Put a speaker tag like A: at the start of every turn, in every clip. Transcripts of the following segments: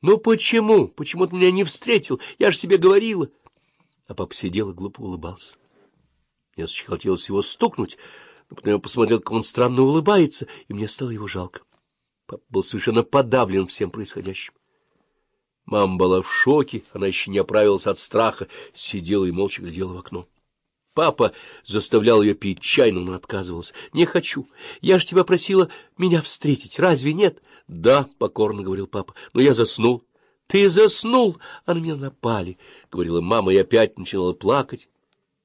A: Ну почему? Почему ты меня не встретил? Я же тебе говорила. А папа сидел и глупо улыбался. Мне хотелось его стукнуть, но потом я посмотрел, как он странно улыбается, и мне стало его жалко. Папа был совершенно подавлен всем происходящим. Мама была в шоке, она еще не оправилась от страха, сидела и молча глядела в окно. Папа заставлял ее пить чай, но она отказывалась. — Не хочу. Я же тебя просила меня встретить. Разве нет? — Да, — покорно говорил папа, — но я заснул. — Ты заснул, а на меня напали, — говорила мама, и опять начинала плакать.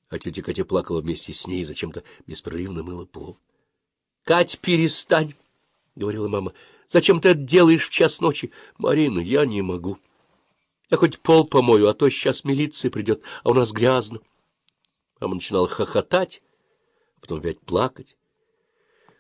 A: А тетя Катя плакала вместе с ней, зачем-то беспрерывно мыла пол. — Кать, перестань, — говорила мама. — Зачем ты это делаешь в час ночи? — Марина, я не могу. Я хоть пол помою, а то сейчас милиция придет, а у нас грязно. — Мама начинала хохотать, потом опять плакать.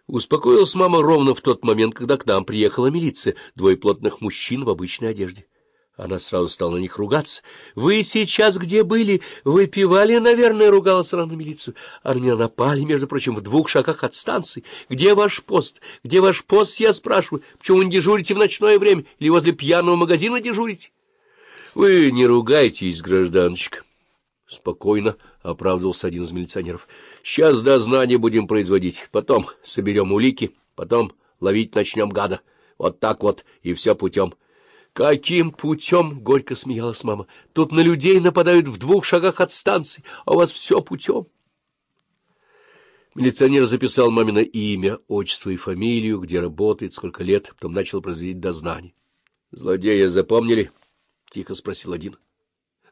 A: Успокоилась мама ровно в тот момент, когда к нам приехала милиция, двое плотных мужчин в обычной одежде. Она сразу стала на них ругаться. — Вы сейчас где были? Выпивали, наверное, — ругалась она на милицию. А на напали, между прочим, в двух шагах от станции. Где ваш пост? Где ваш пост, я спрашиваю? Почему вы не дежурите в ночное время? Или возле пьяного магазина дежурите? — Вы не ругайтесь, гражданочка. Спокойно оправдывался один из милиционеров. — Сейчас дознание будем производить, потом соберем улики, потом ловить начнем гада. Вот так вот, и все путем. — Каким путем? — горько смеялась мама. — Тут на людей нападают в двух шагах от станции, а у вас все путем. Милиционер записал мамино имя, отчество и фамилию, где работает, сколько лет, потом начал производить дознание. — Злодея запомнили? — тихо спросил один. ——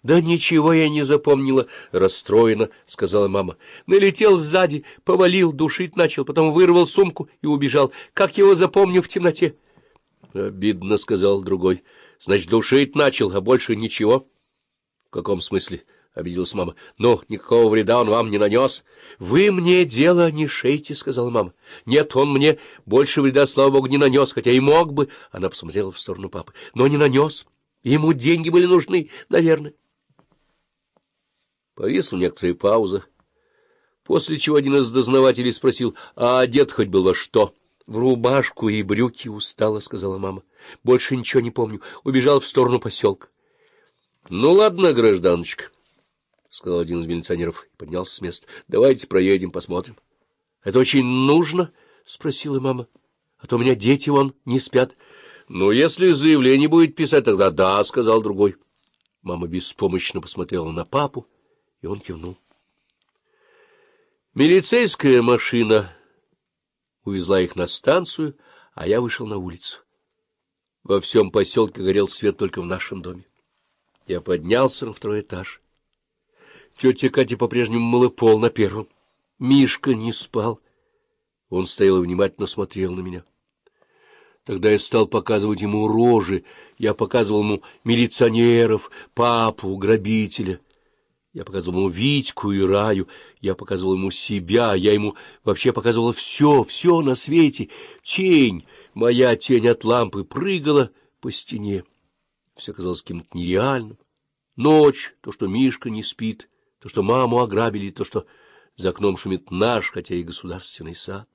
A: Да ничего я не запомнила, — расстроена, — сказала мама. Налетел сзади, повалил, душить начал, потом вырвал сумку и убежал. Как его запомню в темноте? — Обидно, — сказал другой. — Значит, душить начал, а больше ничего. — В каком смысле? — обиделась мама. — Ну, никакого вреда он вам не нанес. — Вы мне дело не шейте, — сказала мама. — Нет, он мне больше вреда, слава богу, не нанес, хотя и мог бы. Она посмотрела в сторону папы. — Но не нанес. Ему деньги были нужны, наверное. Повисла некоторая пауза, после чего один из дознавателей спросил, а одет хоть был во что? — В рубашку и брюки устала, — сказала мама. — Больше ничего не помню. Убежал в сторону поселка. — Ну, ладно, гражданочка, — сказал один из милиционеров и поднялся с места. — Давайте проедем, посмотрим. — Это очень нужно? — спросила мама. — А то у меня дети вон не спят. — Ну, если заявление будет писать, тогда да, — сказал другой. Мама беспомощно посмотрела на папу. И он кивнул. Милицейская машина увезла их на станцию, а я вышел на улицу. Во всем поселке горел свет только в нашем доме. Я поднялся на второй этаж. Тетя Катя по-прежнему мыла пол на первом. Мишка не спал. Он стоял и внимательно смотрел на меня. Тогда я стал показывать ему рожи. Я показывал ему милиционеров, папу, грабителя — я показывал ему Витьку и Раю, я показывал ему себя, я ему вообще показывал все, все на свете. Тень, моя тень от лампы прыгала по стене. Все казалось каким-то нереальным. Ночь, то, что Мишка не спит, то, что маму ограбили, то, что за окном шумит наш, хотя и государственный сад.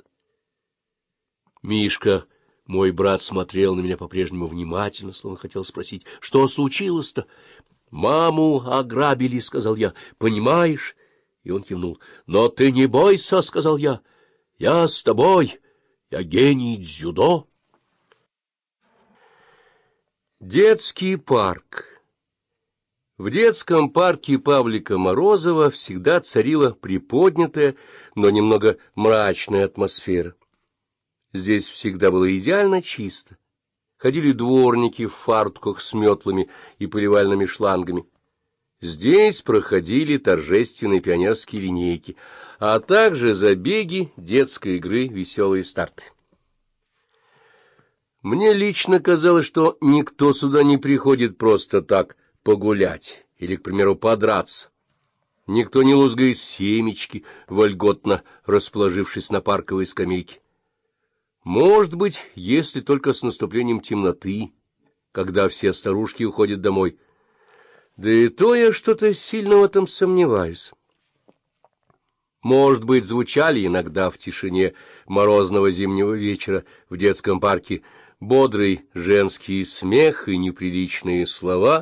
A: Мишка, мой брат, смотрел на меня по-прежнему внимательно, словно хотел спросить, что случилось-то? — Маму ограбили, — сказал я. — Понимаешь? И он кивнул. — Но ты не бойся, — сказал я. — Я с тобой. Я гений дзюдо. Детский парк В детском парке Павлика Морозова всегда царила приподнятая, но немного мрачная атмосфера. Здесь всегда было идеально чисто ходили дворники в фартках с метлами и поливальными шлангами. Здесь проходили торжественные пионерские линейки, а также забеги детской игры «Веселые старты». Мне лично казалось, что никто сюда не приходит просто так погулять или, к примеру, подраться. Никто не лузгает семечки, вольготно расположившись на парковой скамейке. Может быть, если только с наступлением темноты, когда все старушки уходят домой. Да и то я что-то сильно в этом сомневаюсь. Может быть, звучали иногда в тишине морозного зимнего вечера в детском парке бодрый женский смех и неприличные слова